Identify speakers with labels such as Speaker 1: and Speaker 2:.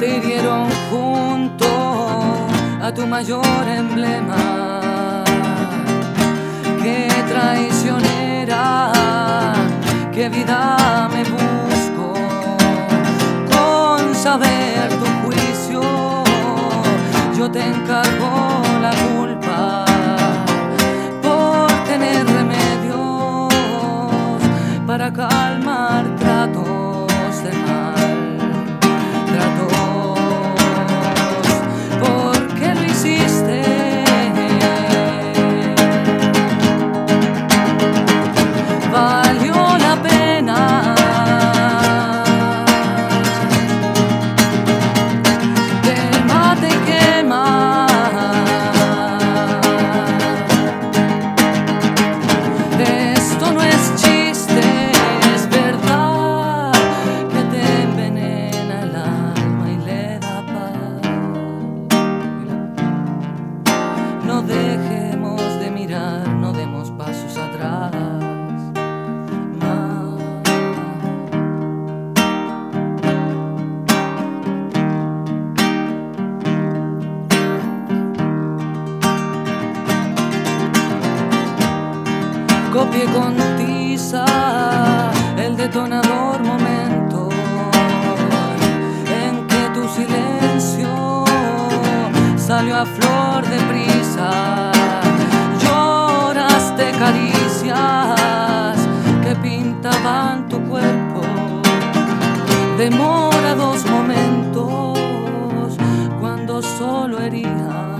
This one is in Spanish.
Speaker 1: te hirieron junto a tu mayor emblema. Qué traicionera, qué vida me busco con saber tu juicio. Yo te encargo la culpa por tener remedios para calmar tratos de mal tratos. ¿Por Copié con tiza el detonador momento en que tu silencio salió a flor de prisa. Lloraste caricias que pintaban tu cuerpo, demorados momentos cuando solo herías